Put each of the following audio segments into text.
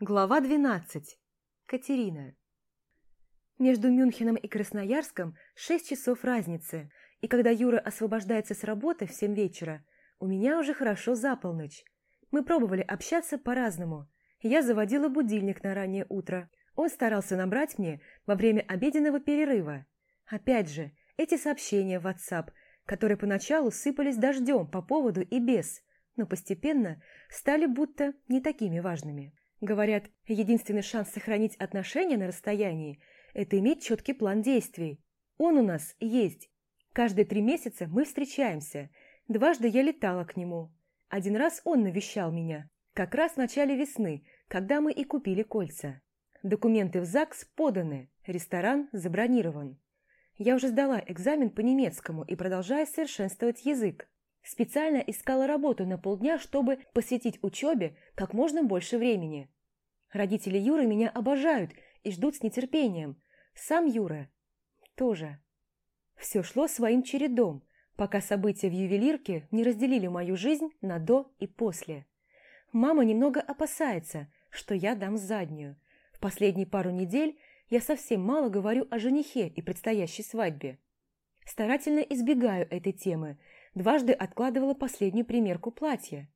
Глава 12. Катерина. Между Мюнхеном и Красноярском 6 часов разницы, и когда Юра освобождается с работы в 7 вечера, у меня уже хорошо за полночь. Мы пробовали общаться по-разному. Я заводила будильник на раннее утро. Он старался набрать мне во время обеденного перерыва. Опять же, эти сообщения в WhatsApp, которые поначалу сыпались дождем по поводу и без, но постепенно стали будто не такими важными. Говорят, единственный шанс сохранить отношения на расстоянии – это иметь четкий план действий. Он у нас есть. Каждые три месяца мы встречаемся. Дважды я летала к нему. Один раз он навещал меня. Как раз в начале весны, когда мы и купили кольца. Документы в ЗАГС поданы, ресторан забронирован. Я уже сдала экзамен по немецкому и продолжаю совершенствовать язык. Специально искала работу на полдня, чтобы посвятить учебе как можно больше времени. Родители Юры меня обожают и ждут с нетерпением. Сам Юра тоже. Все шло своим чередом, пока события в ювелирке не разделили мою жизнь на до и после. Мама немного опасается, что я дам заднюю. В последние пару недель я совсем мало говорю о женихе и предстоящей свадьбе. Старательно избегаю этой темы – дважды откладывала последнюю примерку платья.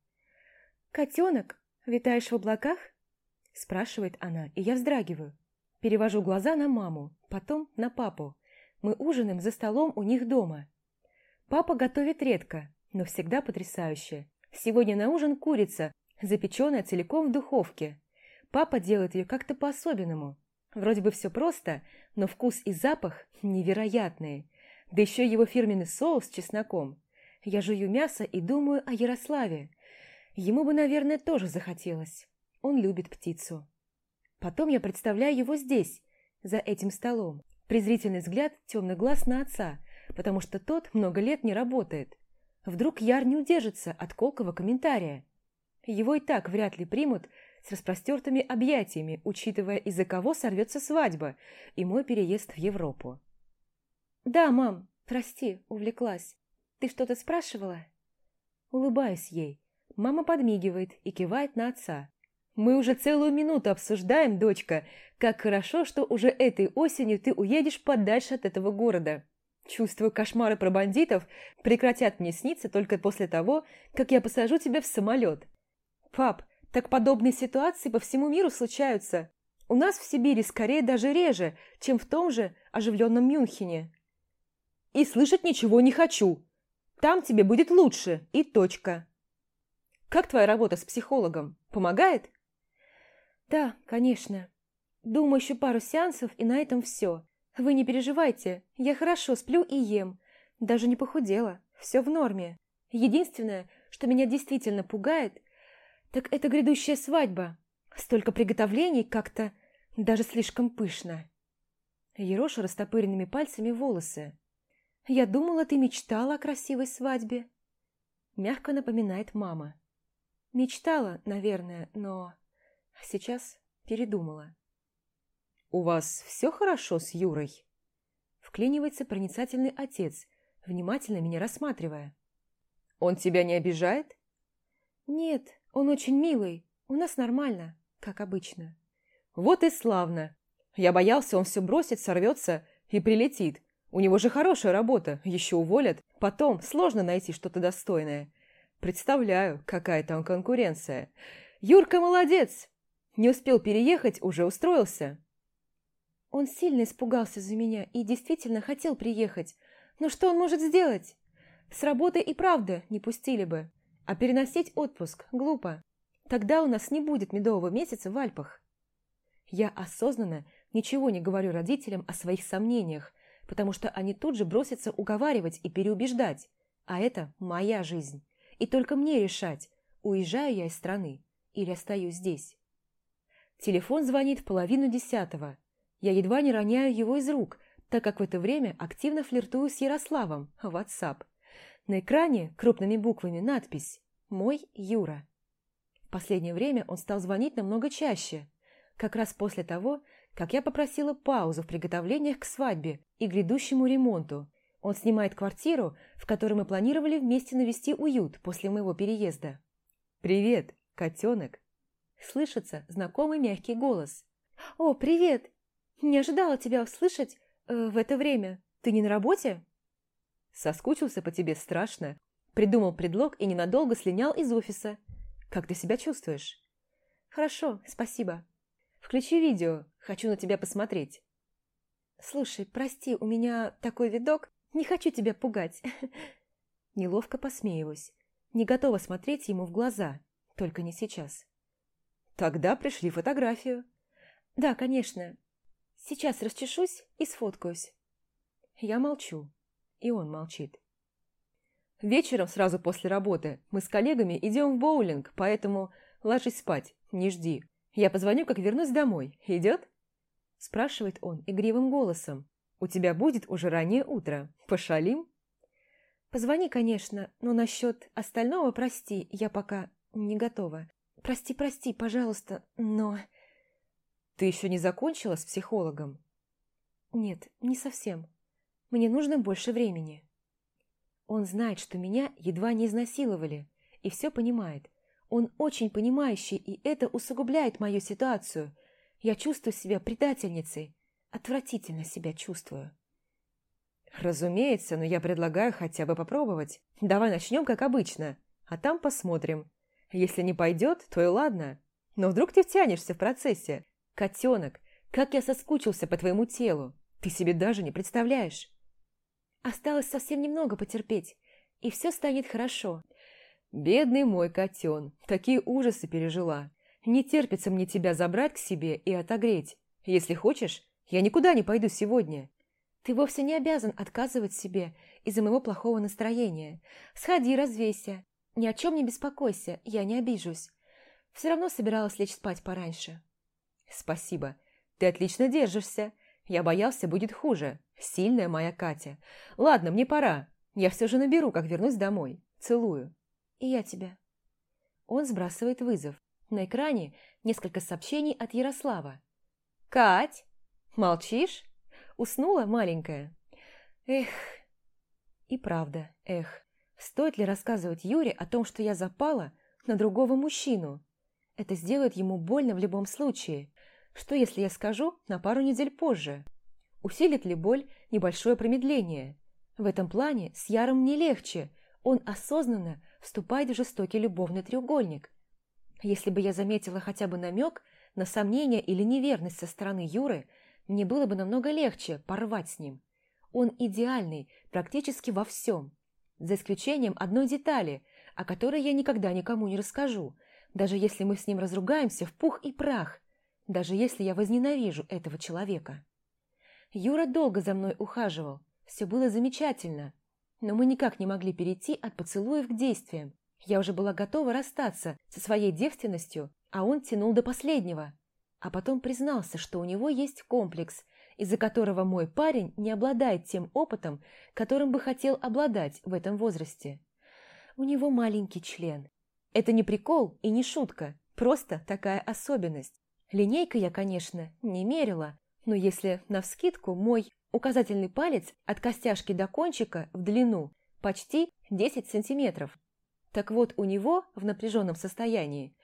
«Котенок, витаешь в облаках?» – спрашивает она, и я вздрагиваю. Перевожу глаза на маму, потом на папу. Мы ужинаем за столом у них дома. Папа готовит редко, но всегда потрясающе. Сегодня на ужин курица, запеченная целиком в духовке. Папа делает ее как-то по-особенному. Вроде бы все просто, но вкус и запах невероятные. Да еще его фирменный соус с чесноком. Я жую мясо и думаю о Ярославе. Ему бы, наверное, тоже захотелось. Он любит птицу. Потом я представляю его здесь, за этим столом. Презрительный взгляд темный глаз на отца, потому что тот много лет не работает. Вдруг Яр не удержится от колкого комментария. Его и так вряд ли примут с распростертыми объятиями, учитывая, из-за кого сорвется свадьба и мой переезд в Европу. «Да, мам, прости, увлеклась. Ты что-то спрашивала?» Улыбаюсь ей. Мама подмигивает и кивает на отца. «Мы уже целую минуту обсуждаем, дочка, как хорошо, что уже этой осенью ты уедешь подальше от этого города. Чувствую, кошмары про бандитов прекратят мне сниться только после того, как я посажу тебя в самолет. Пап, так подобные ситуации по всему миру случаются. У нас в Сибири скорее даже реже, чем в том же оживленном Мюнхене». «И слышать ничего не хочу», там тебе будет лучше, и точка. Как твоя работа с психологом? Помогает? Да, конечно. Думаю, еще пару сеансов, и на этом все. Вы не переживайте, я хорошо сплю и ем. Даже не похудела, все в норме. Единственное, что меня действительно пугает, так это грядущая свадьба. Столько приготовлений как-то даже слишком пышно. Ероша растопыренными пальцами волосы. «Я думала, ты мечтала о красивой свадьбе», – мягко напоминает мама. «Мечтала, наверное, но сейчас передумала». «У вас все хорошо с Юрой?» Вклинивается проницательный отец, внимательно меня рассматривая. «Он тебя не обижает?» «Нет, он очень милый. У нас нормально, как обычно». «Вот и славно. Я боялся, он все бросит, сорвется и прилетит. У него же хорошая работа, еще уволят. Потом сложно найти что-то достойное. Представляю, какая там конкуренция. Юрка молодец! Не успел переехать, уже устроился. Он сильно испугался за меня и действительно хотел приехать. Но что он может сделать? С работы и правда не пустили бы. А переносить отпуск глупо. Тогда у нас не будет медового месяца в Альпах. Я осознанно ничего не говорю родителям о своих сомнениях, потому что они тут же бросятся уговаривать и переубеждать. А это моя жизнь. И только мне решать, уезжаю я из страны или остаюсь здесь. Телефон звонит в половину десятого. Я едва не роняю его из рук, так как в это время активно флиртую с Ярославом в WhatsApp. На экране крупными буквами надпись «Мой Юра». В последнее время он стал звонить намного чаще, как раз после того, как я попросила паузу в приготовлениях к свадьбе и грядущему ремонту. Он снимает квартиру, в которой мы планировали вместе навести уют после моего переезда. «Привет, котенок!» слышится знакомый мягкий голос. «О, привет! Не ожидала тебя услышать э, в это время. Ты не на работе?» Соскучился по тебе страшно. Придумал предлог и ненадолго слинял из офиса. Как ты себя чувствуешь? Хорошо, спасибо. Включи видео, хочу на тебя посмотреть. Слушай, прости, у меня такой видок, не хочу тебя пугать. Неловко посмеиваюсь. Не готова смотреть ему в глаза, только не сейчас. Тогда пришли фотографию. Да, конечно. Сейчас расчешусь и сфоткаюсь. Я молчу, и он молчит. Вечером, сразу после работы, мы с коллегами идем в боулинг, поэтому ложись спать, не жди. Я позвоню, как вернусь домой. Идет? Спрашивает он игривым голосом. У тебя будет уже раннее утро. Пошалим? Позвони, конечно, но насчет остального прости, я пока не готова. Прости, прости, пожалуйста, но... Ты еще не закончила с психологом? Нет, не совсем. Мне нужно больше времени. Он знает, что меня едва не изнасиловали, и все понимает. Он очень понимающий, и это усугубляет мою ситуацию. Я чувствую себя предательницей. Отвратительно себя чувствую. Разумеется, но я предлагаю хотя бы попробовать. Давай начнем, как обычно, а там посмотрим. Если не пойдет, то и ладно. Но вдруг ты втянешься в процессе. Котенок, как я соскучился по твоему телу. Ты себе даже не представляешь. Осталось совсем немного потерпеть, и все станет хорошо. Бедный мой котен, такие ужасы пережила. Не терпится мне тебя забрать к себе и отогреть. Если хочешь, я никуда не пойду сегодня. Ты вовсе не обязан отказывать себе из-за моего плохого настроения. Сходи, развейся. Ни о чем не беспокойся, я не обижусь. Все равно собиралась лечь спать пораньше. Спасибо. Ты отлично держишься. Я боялся, будет хуже. Сильная моя Катя. Ладно, мне пора. Я все же наберу, как вернусь домой. Целую. И я тебя. Он сбрасывает вызов. На экране несколько сообщений от Ярослава. «Кать, молчишь? Уснула маленькая?» Эх. И правда, эх. Стоит ли рассказывать Юре о том, что я запала на другого мужчину? Это сделает ему больно в любом случае. Что, если я скажу на пару недель позже? Усилит ли боль небольшое промедление? В этом плане с Яром не легче. Он осознанно вступает в жестокий любовный треугольник. Если бы я заметила хотя бы намек на сомнение или неверность со стороны Юры, мне было бы намного легче порвать с ним. Он идеальный практически во всем, за исключением одной детали, о которой я никогда никому не расскажу, даже если мы с ним разругаемся в пух и прах, даже если я возненавижу этого человека. Юра долго за мной ухаживал, все было замечательно, но мы никак не могли перейти от поцелуев к действиям. Я уже была готова расстаться со своей девственностью, а он тянул до последнего. А потом признался, что у него есть комплекс, из-за которого мой парень не обладает тем опытом, которым бы хотел обладать в этом возрасте. У него маленький член. Это не прикол и не шутка, просто такая особенность. Линейкой я, конечно, не мерила, но если навскидку мой указательный палец от костяшки до кончика в длину почти 10 сантиметров, так вот у него в напряженном состоянии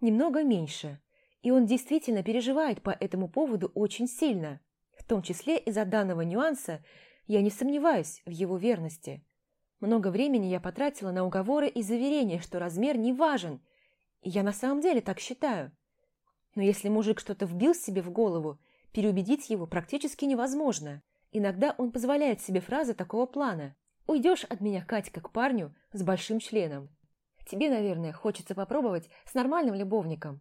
немного меньше, и он действительно переживает по этому поводу очень сильно. В том числе из-за данного нюанса я не сомневаюсь в его верности. Много времени я потратила на уговоры и заверения, что размер не важен, и я на самом деле так считаю. Но если мужик что-то вбил себе в голову, переубедить его практически невозможно. Иногда он позволяет себе фразы такого плана. «Уйдешь от меня, Катька, к парню с большим членом. Тебе, наверное, хочется попробовать с нормальным любовником.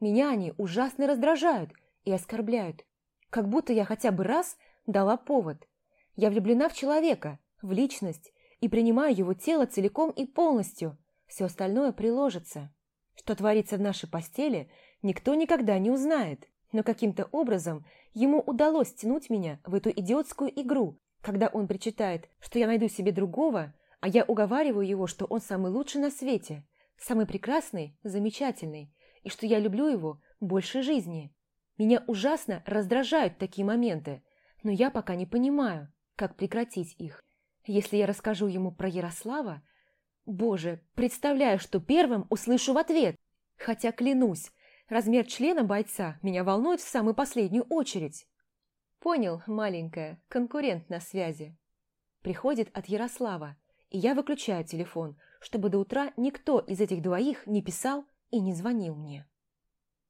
Меня они ужасно раздражают и оскорбляют. Как будто я хотя бы раз дала повод. Я влюблена в человека, в личность, и принимаю его тело целиком и полностью. Все остальное приложится. Что творится в нашей постели, никто никогда не узнает. Но каким-то образом ему удалось тянуть меня в эту идиотскую игру, когда он причитает, что я найду себе другого, а я уговариваю его, что он самый лучший на свете, самый прекрасный, замечательный, и что я люблю его больше жизни. Меня ужасно раздражают такие моменты, но я пока не понимаю, как прекратить их. Если я расскажу ему про Ярослава, боже, представляю, что первым услышу в ответ. Хотя, клянусь, Размер члена бойца меня волнует в самую последнюю очередь. Понял, маленькая, конкурент на связи. Приходит от Ярослава, и я выключаю телефон, чтобы до утра никто из этих двоих не писал и не звонил мне.